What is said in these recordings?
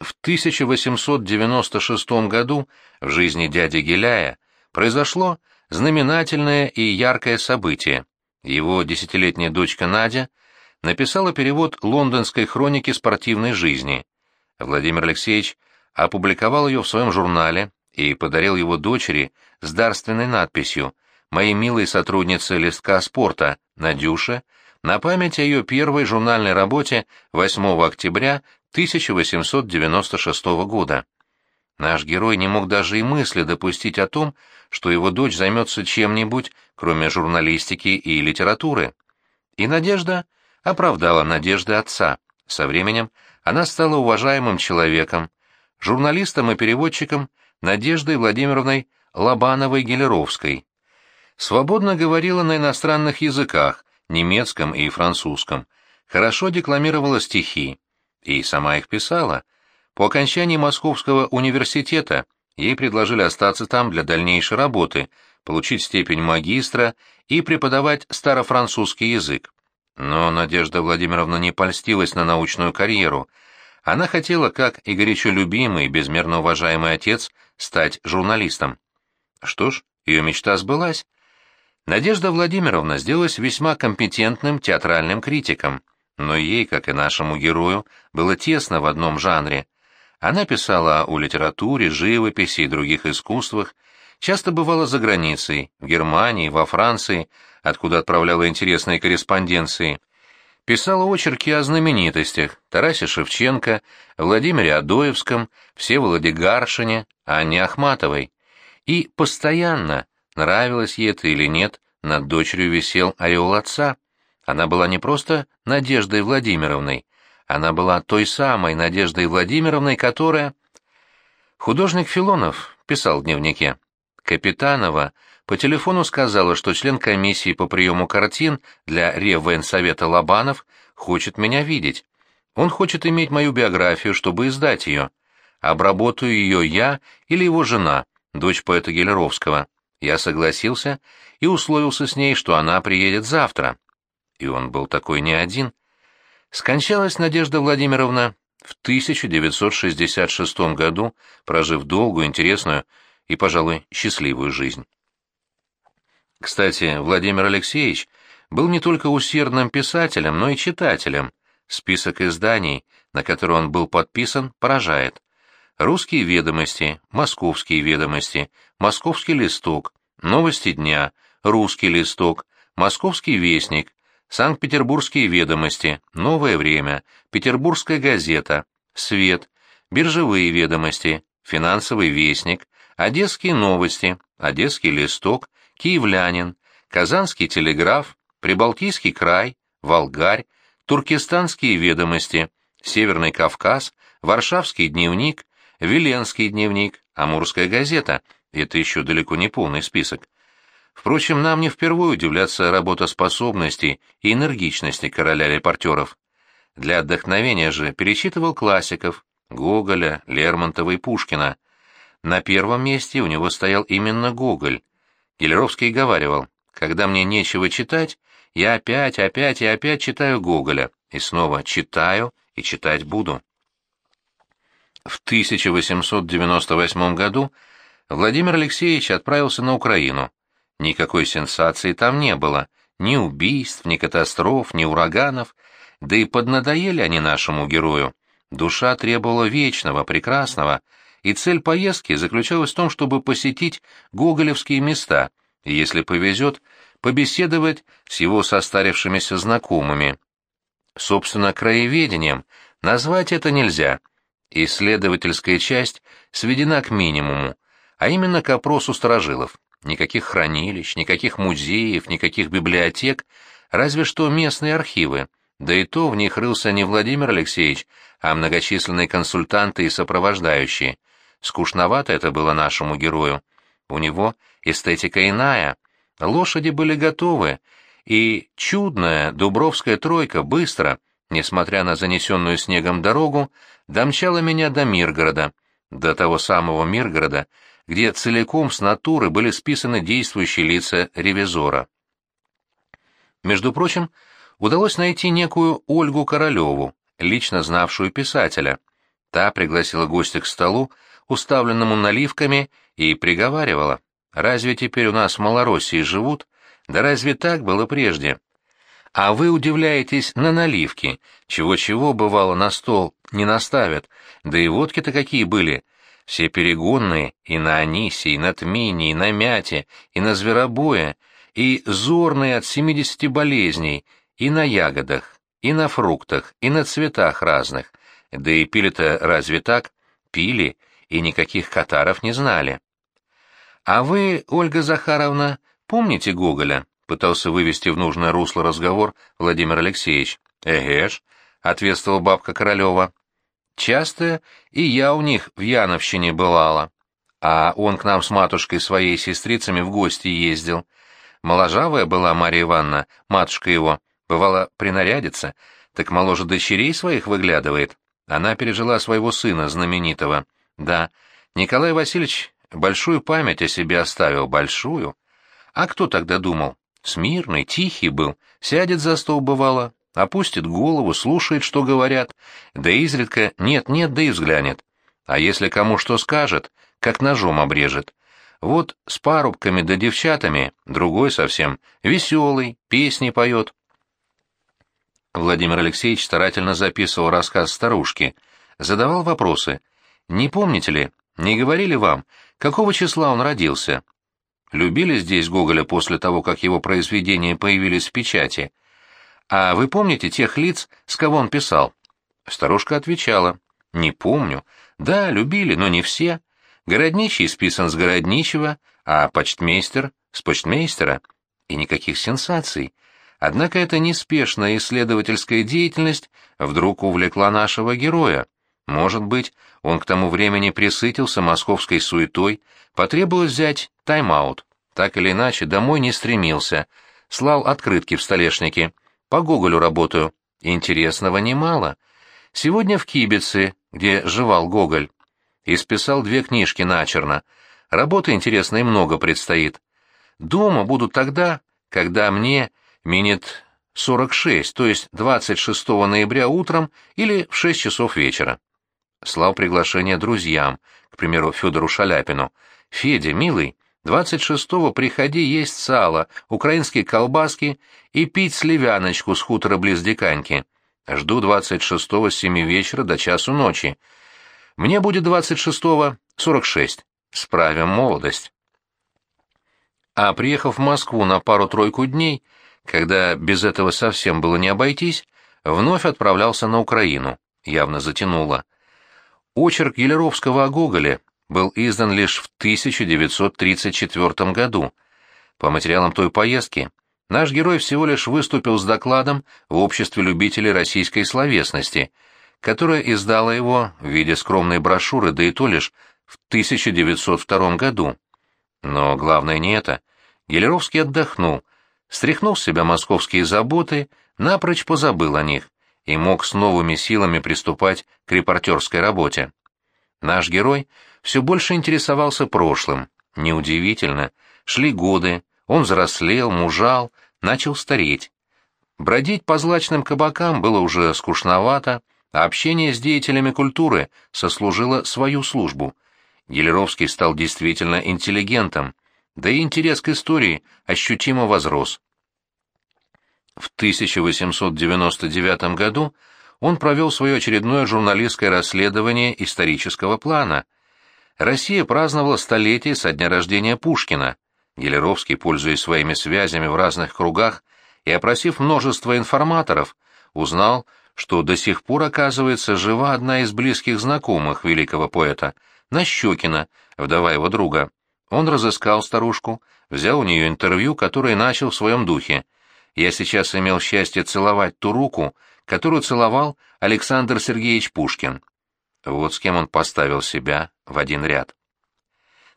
В 1896 году в жизни дяди Геляя произошло знаменательное и яркое событие. Его десятилетняя дочка Надя написала перевод лондонской хроники спортивной жизни. Владимир Алексеевич опубликовал ее в своем журнале и подарил его дочери с дарственной надписью «Моей милой сотруднице листка спорта Надюше» на память о ее первой журнальной работе 8 октября 1896 года. Наш герой не мог даже и мысли допустить о том, что его дочь займется чем-нибудь, кроме журналистики и литературы. И Надежда оправдала надежды отца. Со временем она стала уважаемым человеком, журналистом и переводчиком Надеждой Владимировной Лобановой-Гелеровской. Свободно говорила на иностранных языках, немецком и французском, хорошо декламировала стихи, и сама их писала. По окончании Московского университета ей предложили остаться там для дальнейшей работы, получить степень магистра и преподавать старофранцузский язык. Но Надежда Владимировна не польстилась на научную карьеру. Она хотела, как и горячо любимый и безмерно уважаемый отец, стать журналистом. Что ж, ее мечта сбылась. Надежда Владимировна сделалась весьма компетентным театральным критиком — но ей, как и нашему герою, было тесно в одном жанре. Она писала о литературе, живописи и других искусствах, часто бывала за границей, в Германии, во Франции, откуда отправляла интересные корреспонденции. Писала очерки о знаменитостях Тарасе Шевченко, Владимире Адоевском, Всеволоде Гаршине, Анне Ахматовой. И постоянно, нравилось ей это или нет, над дочерью висел ореол отца. Она была не просто Надеждой Владимировной, она была той самой Надеждой Владимировной, которая... Художник Филонов писал в дневнике. Капитанова по телефону сказала, что член комиссии по приему картин для Реввоенсовета Лобанов хочет меня видеть. Он хочет иметь мою биографию, чтобы издать ее. Обработаю ее я или его жена, дочь поэта Гелеровского. Я согласился и условился с ней, что она приедет завтра и он был такой не один. Скончалась Надежда Владимировна в 1966 году, прожив долгую, интересную и, пожалуй, счастливую жизнь. Кстати, Владимир Алексеевич был не только усердным писателем, но и читателем. Список изданий, на который он был подписан, поражает. «Русские ведомости», «Московские ведомости», «Московский листок», «Новости дня», «Русский листок», «Московский вестник», Санкт-Петербургские ведомости, Новое время, Петербургская газета, Свет, Биржевые ведомости, Финансовый вестник, Одесские новости, Одесский листок, Киевлянин, Казанский телеграф, Прибалтийский край, Волгарь, Туркестанские ведомости, Северный Кавказ, Варшавский дневник, Веленский дневник, Амурская газета. Это еще далеко не полный список. Впрочем, нам не впервые удивляться работоспособности и энергичности короля-репортеров. Для отдохновения же пересчитывал классиков Гоголя, Лермонтова и Пушкина. На первом месте у него стоял именно Гоголь. Гелеровский говаривал, «Когда мне нечего читать, я опять, опять и опять читаю Гоголя, и снова читаю и читать буду». В 1898 году Владимир Алексеевич отправился на Украину, Никакой сенсации там не было, ни убийств, ни катастроф, ни ураганов, да и поднадоели они нашему герою. Душа требовала вечного, прекрасного, и цель поездки заключалась в том, чтобы посетить гоголевские места, и, если повезет, побеседовать с его состарившимися знакомыми. Собственно, краеведением назвать это нельзя. Исследовательская часть сведена к минимуму, а именно к опросу сторожилов. Никаких хранилищ, никаких музеев, никаких библиотек, разве что местные архивы. Да и то в них рылся не Владимир Алексеевич, а многочисленные консультанты и сопровождающие. Скучновато это было нашему герою. У него эстетика иная. Лошади были готовы, и чудная дубровская тройка быстро, несмотря на занесенную снегом дорогу, домчала меня до Миргорода, до того самого Миргорода, где целиком с натуры были списаны действующие лица ревизора. Между прочим, удалось найти некую Ольгу Королеву, лично знавшую писателя. Та пригласила гостя к столу, уставленному наливками, и приговаривала. «Разве теперь у нас в Малороссии живут? Да разве так было прежде?» А вы удивляетесь на наливки, чего-чего бывало на стол не наставят, да и водки-то какие были, все перегонные, и на анисе, и на тмине, и на мяте, и на зверобое, и зорные от семидесяти болезней, и на ягодах, и на фруктах, и на цветах разных. Да и пили-то разве так? Пили, и никаких катаров не знали. А вы, Ольга Захаровна, помните Гоголя? Пытался вывести в нужное русло разговор Владимир Алексеевич. «Эгеш», — ответствовала бабка Королева. «Часто и я у них в Яновщине бывала. А он к нам с матушкой своей сестрицами в гости ездил. Моложавая была Марья Ивановна, матушка его, бывала принарядится, так моложе дочерей своих выглядывает. Она пережила своего сына знаменитого. Да, Николай Васильевич большую память о себе оставил, большую. А кто тогда думал? Смирный, тихий был, сядет за стол бывало, опустит голову, слушает, что говорят, да изредка нет-нет, да и взглянет. А если кому что скажет, как ножом обрежет. Вот с парубками да девчатами, другой совсем, веселый, песни поет. Владимир Алексеевич старательно записывал рассказ старушки, задавал вопросы. «Не помните ли, не говорили вам, какого числа он родился?» Любили здесь Гоголя после того, как его произведения появились в печати. А вы помните тех лиц, с кого он писал? Старушка отвечала. Не помню. Да, любили, но не все. Городничий списан с городничего, а почтмейстер — с почтмейстера. И никаких сенсаций. Однако эта неспешная исследовательская деятельность вдруг увлекла нашего героя. Может быть, он к тому времени присытился московской суетой, потребовалось взять тайм-аут. Так или иначе, домой не стремился, слал открытки в столешнике. По Гоголю работаю. Интересного немало. Сегодня в Кибице, где жевал Гоголь. Исписал две книжки начерно. Работы интересной много предстоит. Дома буду тогда, когда мне минет 46, то есть 26 ноября утром или в 6 часов вечера слал приглашение друзьям, к примеру, Федору Шаляпину. «Федя, милый, 26-го приходи есть сало, украинские колбаски и пить сливяночку с хутора близ Диканьки. Жду 26-го с 7 вечера до часу ночи. Мне будет 26-го 46. Справим молодость». А приехав в Москву на пару-тройку дней, когда без этого совсем было не обойтись, вновь отправлялся на Украину. Явно затянуло. Очерк Елеровского о Гоголе был издан лишь в 1934 году. По материалам той поездки наш герой всего лишь выступил с докладом в обществе любителей российской словесности, которое издало его в виде скромной брошюры, да и то лишь в 1902 году. Но главное не это. Гелеровский отдохнул, стряхнул с себя московские заботы, напрочь позабыл о них и мог с новыми силами приступать к репортерской работе. Наш герой все больше интересовался прошлым. Неудивительно. Шли годы, он взрослел, мужал, начал стареть. Бродить по злачным кабакам было уже скучновато, а общение с деятелями культуры сослужило свою службу. Гелеровский стал действительно интеллигентом, да и интерес к истории ощутимо возрос. В 1899 году он провел свое очередное журналистское расследование исторического плана. Россия праздновала столетие со дня рождения Пушкина. Гелеровский, пользуясь своими связями в разных кругах и опросив множество информаторов, узнал, что до сих пор, оказывается, жива одна из близких знакомых великого поэта, Нащекина, вдова его друга. Он разыскал старушку, взял у нее интервью, которое начал в своем духе – я сейчас имел счастье целовать ту руку, которую целовал Александр Сергеевич Пушкин. Вот с кем он поставил себя в один ряд.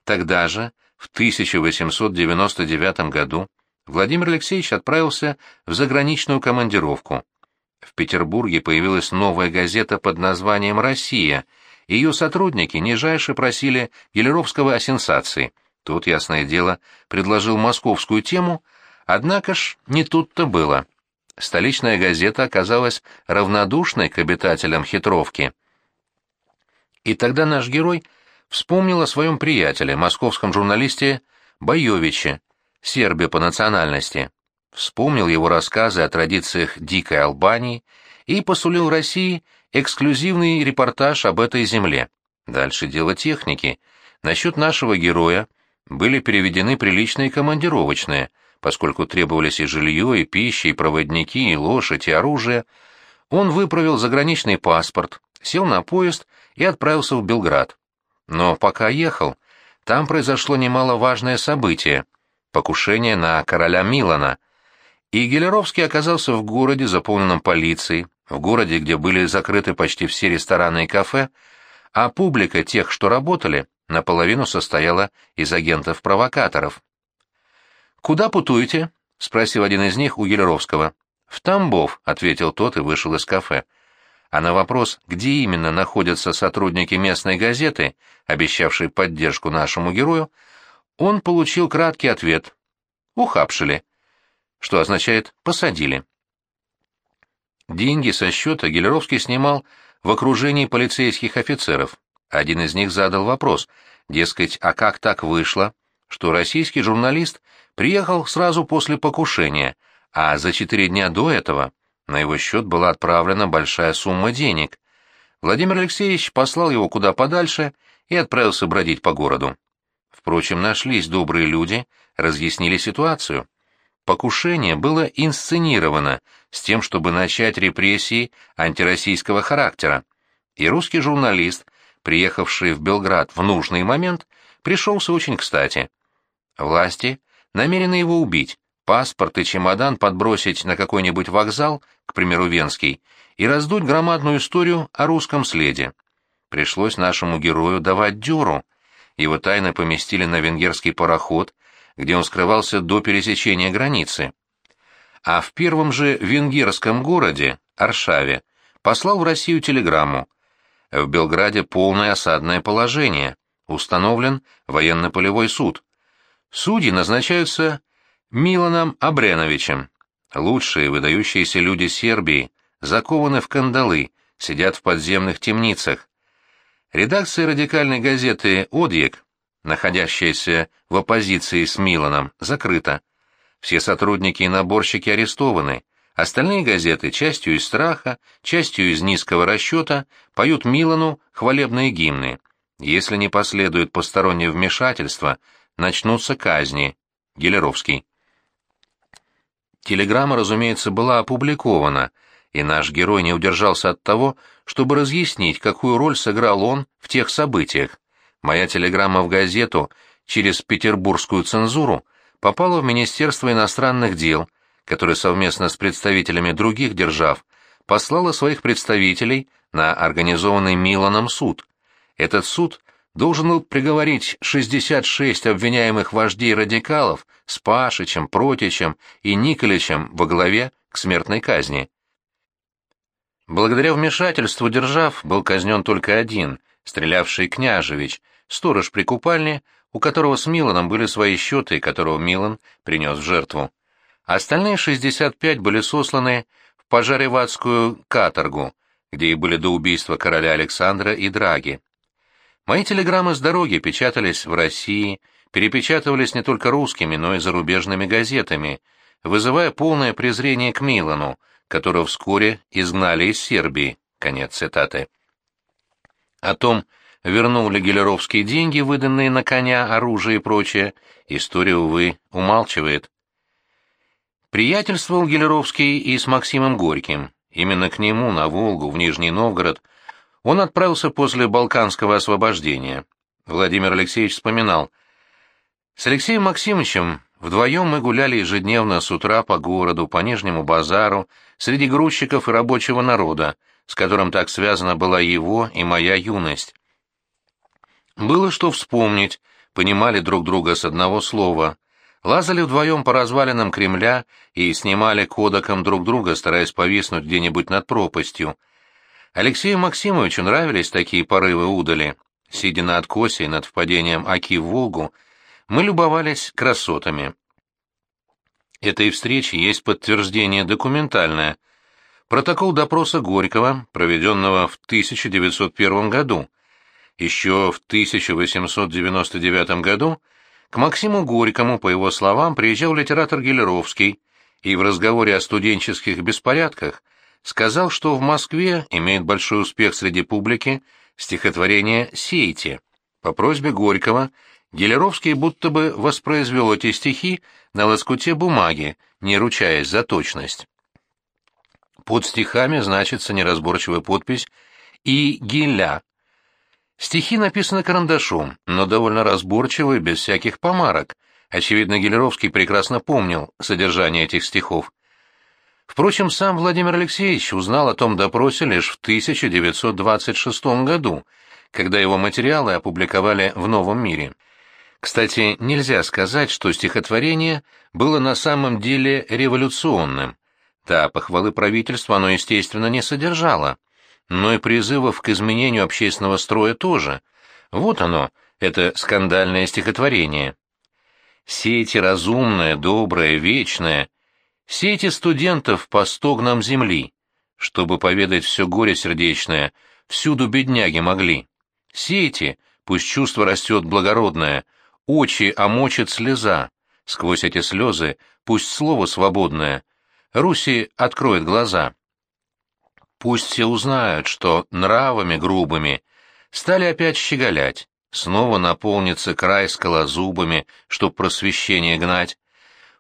Тогда же, в 1899 году, Владимир Алексеевич отправился в заграничную командировку. В Петербурге появилась новая газета под названием «Россия», ее сотрудники нижайше просили Гелеровского о сенсации. Тут, ясное дело, предложил московскую тему — Однако ж не тут-то было. Столичная газета оказалась равнодушной к обитателям хитровки. И тогда наш герой вспомнил о своем приятеле, московском журналисте Боевиче, сербе по национальности. Вспомнил его рассказы о традициях дикой Албании и посулил России эксклюзивный репортаж об этой земле. Дальше дело техники. Насчет нашего героя были переведены приличные командировочные, поскольку требовались и жилье, и пища, и проводники, и лошадь, и оружие. Он выправил заграничный паспорт, сел на поезд и отправился в Белград. Но пока ехал, там произошло немаловажное событие — покушение на короля Милана. И Гелеровский оказался в городе, заполненном полицией, в городе, где были закрыты почти все рестораны и кафе, а публика тех, что работали, наполовину состояла из агентов-провокаторов. «Куда путуете?» — спросил один из них у Гелеровского. «В Тамбов», — ответил тот и вышел из кафе. А на вопрос, где именно находятся сотрудники местной газеты, обещавшие поддержку нашему герою, он получил краткий ответ. «Ухапшили», что означает «посадили». Деньги со счета Гелеровский снимал в окружении полицейских офицеров. Один из них задал вопрос, дескать, а как так вышло, что российский журналист приехал сразу после покушения, а за четыре дня до этого на его счет была отправлена большая сумма денег. Владимир Алексеевич послал его куда подальше и отправился бродить по городу. Впрочем, нашлись добрые люди, разъяснили ситуацию. Покушение было инсценировано с тем, чтобы начать репрессии антироссийского характера, и русский журналист, приехавший в Белград в нужный момент, пришелся очень кстати. Власти намерены его убить, паспорт и чемодан подбросить на какой-нибудь вокзал, к примеру, Венский, и раздуть громадную историю о русском следе. Пришлось нашему герою давать дёру. Его тайно поместили на венгерский пароход, где он скрывался до пересечения границы. А в первом же венгерском городе, Аршаве, послал в Россию телеграмму. В Белграде полное осадное положение. Установлен военно-полевой суд. Судьи назначаются Миланом Абреновичем. Лучшие выдающиеся люди Сербии закованы в кандалы, сидят в подземных темницах. Редакция радикальной газеты «Одьек», находящаяся в оппозиции с Миланом, закрыта. Все сотрудники и наборщики арестованы. Остальные газеты, частью из страха, частью из низкого расчета, поют Милану хвалебные гимны. Если не последует постороннее вмешательство, начнутся казни. Гелеровский. Телеграмма, разумеется, была опубликована, и наш герой не удержался от того, чтобы разъяснить, какую роль сыграл он в тех событиях. Моя телеграмма в газету через петербургскую цензуру попала в Министерство иностранных дел, которое совместно с представителями других держав послало своих представителей на организованный Миланом суд. Этот суд должен был приговорить 66 обвиняемых вождей радикалов с Пашичем, Протичем и Николичем во главе к смертной казни. Благодаря вмешательству держав был казнен только один, стрелявший княжевич, сторож при купальне, у которого с Миланом были свои счеты, которого Милан принес в жертву. Остальные 65 были сосланы в пожареватскую каторгу, где и были до убийства короля Александра и Драги. Мои телеграммы с дороги печатались в России, перепечатывались не только русскими, но и зарубежными газетами, вызывая полное презрение к Милану, которого вскоре изгнали из Сербии. Конец цитаты. О том, вернул ли Гелеровский деньги, выданные на коня, оружие и прочее, история, увы, умалчивает. Приятельствовал Гелеровский и с Максимом Горьким. Именно к нему, на Волгу, в Нижний Новгород, он отправился после Балканского освобождения. Владимир Алексеевич вспоминал. «С Алексеем Максимовичем вдвоем мы гуляли ежедневно с утра по городу, по Нижнему базару, среди грузчиков и рабочего народа, с которым так связана была его и моя юность. Было что вспомнить, понимали друг друга с одного слова. Лазали вдвоем по развалинам Кремля и снимали кодаком друг друга, стараясь повиснуть где-нибудь над пропастью. Алексею Максимовичу нравились такие порывы удали. Сидя на откосе над впадением Аки в Волгу, мы любовались красотами. Этой встречи есть подтверждение документальное. Протокол допроса Горького, проведенного в 1901 году. Еще в 1899 году к Максиму Горькому, по его словам, приезжал литератор Гелеровский и в разговоре о студенческих беспорядках сказал, что в Москве имеет большой успех среди публики стихотворение «Сейте». По просьбе Горького Гелеровский будто бы воспроизвел эти стихи на лоскуте бумаги, не ручаясь за точность. Под стихами значится неразборчивая подпись «И Геля». Стихи написаны карандашом, но довольно разборчиво без всяких помарок. Очевидно, Гелеровский прекрасно помнил содержание этих стихов. Впрочем, сам Владимир Алексеевич узнал о том допросе лишь в 1926 году, когда его материалы опубликовали в «Новом мире». Кстати, нельзя сказать, что стихотворение было на самом деле революционным. Да, похвалы правительства оно, естественно, не содержало, но и призывов к изменению общественного строя тоже. Вот оно, это скандальное стихотворение. «Сейте разумное, доброе, вечное, Сейте студентов по стогнам земли, чтобы поведать все горе сердечное, всюду бедняги могли. Сейте, пусть чувство растет благородное, очи омочит слеза, сквозь эти слезы пусть слово свободное, Руси откроет глаза. Пусть все узнают, что нравами грубыми стали опять щеголять, снова наполнится край скалозубами, чтоб просвещение гнать,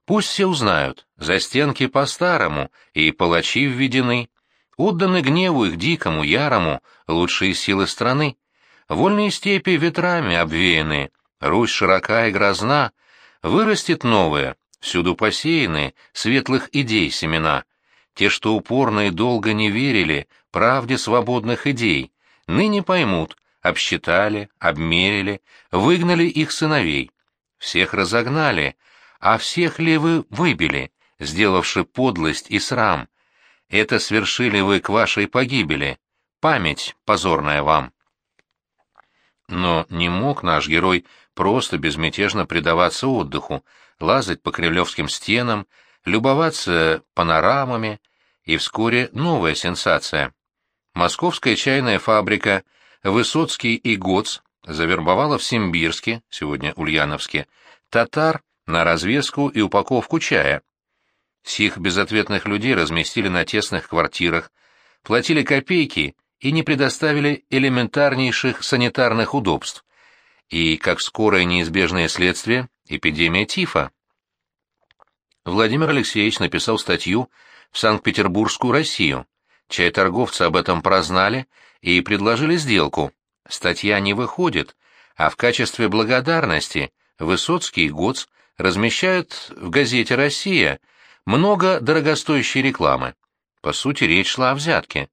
Пусть все узнают, за стенки по-старому, и палачи введены, отданы гневу их дикому, ярому, лучшие силы страны. Вольные степи ветрами обвеяны, Русь широка и грозна, вырастет новое, всюду посеяны светлых идей семена. Те, что упорно и долго не верили правде свободных идей, ныне поймут, обсчитали, обмерили, выгнали их сыновей. Всех разогнали, а всех ли вы выбили, сделавши подлость и срам? Это свершили вы к вашей погибели. Память позорная вам. Но не мог наш герой просто безмятежно предаваться отдыху, лазать по кремлевским стенам, любоваться панорамами, и вскоре новая сенсация. Московская чайная фабрика «Высоцкий и Гоц» завербовала в Симбирске, сегодня Ульяновске, татар на развеску и упаковку чая. Сих безответных людей разместили на тесных квартирах, платили копейки и не предоставили элементарнейших санитарных удобств. И, как скорое неизбежное следствие, эпидемия тифа. Владимир Алексеевич написал статью в Санкт-Петербургскую Россию. Чай-торговцы об этом прознали и предложили сделку. Статья не выходит, а в качестве благодарности Высоцкий и Гоц размещают в газете «Россия» много дорогостоящей рекламы. По сути, речь шла о взятке.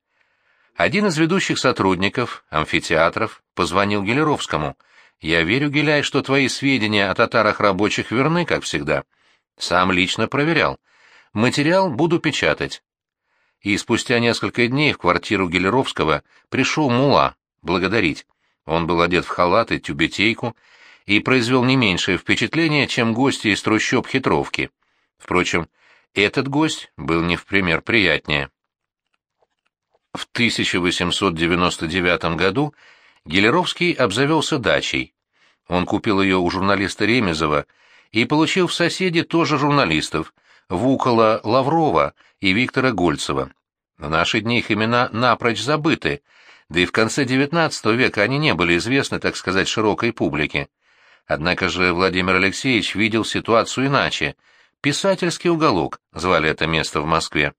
Один из ведущих сотрудников, амфитеатров, позвонил Гелеровскому. «Я верю, Геляй, что твои сведения о татарах рабочих верны, как всегда. Сам лично проверял. Материал буду печатать». И спустя несколько дней в квартиру Гелеровского пришел Мула благодарить. Он был одет в халат и тюбетейку, и произвел не меньшее впечатление, чем гости из трущоб хитровки. Впрочем, этот гость был не в пример приятнее. В 1899 году Гелеровский обзавелся дачей. Он купил ее у журналиста Ремезова и получил в соседи тоже журналистов, Вукола Лаврова и Виктора Гольцева. В наши дни их имена напрочь забыты, да и в конце XIX века они не были известны, так сказать, широкой публике. Однако же Владимир Алексеевич видел ситуацию иначе. «Писательский уголок» звали это место в Москве.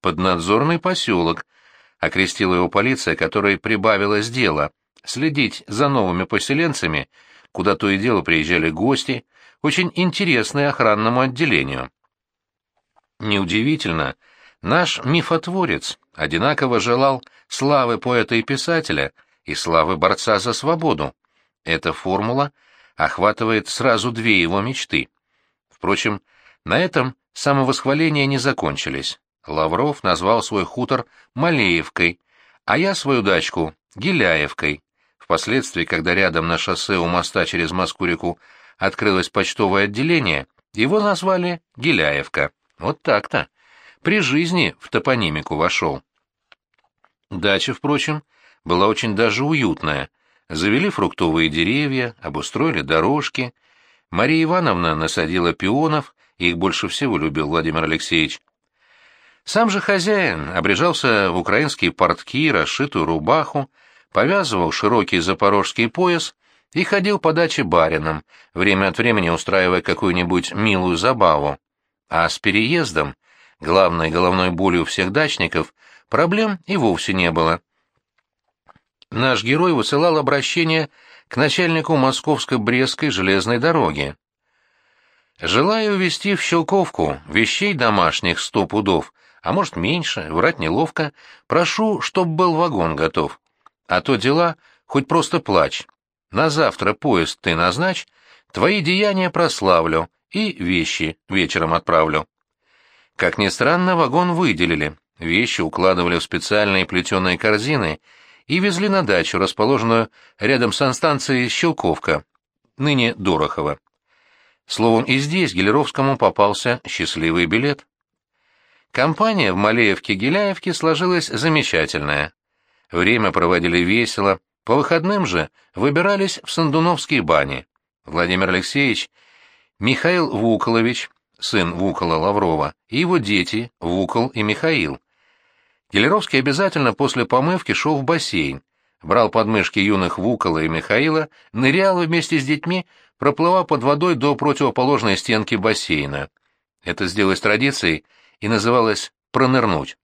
«Поднадзорный поселок», — окрестила его полиция, которой прибавилось дело, следить за новыми поселенцами, куда то и дело приезжали гости, очень интересное охранному отделению. Неудивительно, наш мифотворец одинаково желал славы поэта и писателя и славы борца за свободу. Эта формула — охватывает сразу две его мечты. Впрочем, на этом самовосхваления не закончились. Лавров назвал свой хутор Малеевкой, а я свою дачку Геляевкой. Впоследствии, когда рядом на шоссе у моста через Москву-реку открылось почтовое отделение, его назвали Геляевка. Вот так-то. При жизни в топонимику вошел. Дача, впрочем, была очень даже уютная — Завели фруктовые деревья, обустроили дорожки. Мария Ивановна насадила пионов, их больше всего любил Владимир Алексеевич. Сам же хозяин обрежался в украинские портки, расшитую рубаху, повязывал широкий запорожский пояс и ходил по даче барином, время от времени устраивая какую-нибудь милую забаву. А с переездом, главной головной болью всех дачников, проблем и вовсе не было. Наш герой высылал обращение к начальнику Московско-Брестской железной дороги. «Желаю увезти в Щелковку вещей домашних сто пудов, а может меньше, врать неловко, прошу, чтоб был вагон готов. А то дела, хоть просто плачь. На завтра поезд ты назначь, твои деяния прославлю и вещи вечером отправлю. Как ни странно, вагон выделили, вещи укладывали в специальные плетеные корзины и везли на дачу, расположенную рядом с станцией Щелковка, ныне Дорохово. Словом, и здесь Гелеровскому попался счастливый билет. Компания в Малеевке-Геляевке сложилась замечательная. Время проводили весело, по выходным же выбирались в Сандуновские бани. Владимир Алексеевич, Михаил Вуколович, сын Вукола Лаврова, и его дети, Вукол и Михаил. Гелеровский обязательно после помывки шел в бассейн, брал подмышки юных Вукола и Михаила, нырял вместе с детьми, проплывая под водой до противоположной стенки бассейна. Это сделалось традицией, и называлось «пронырнуть».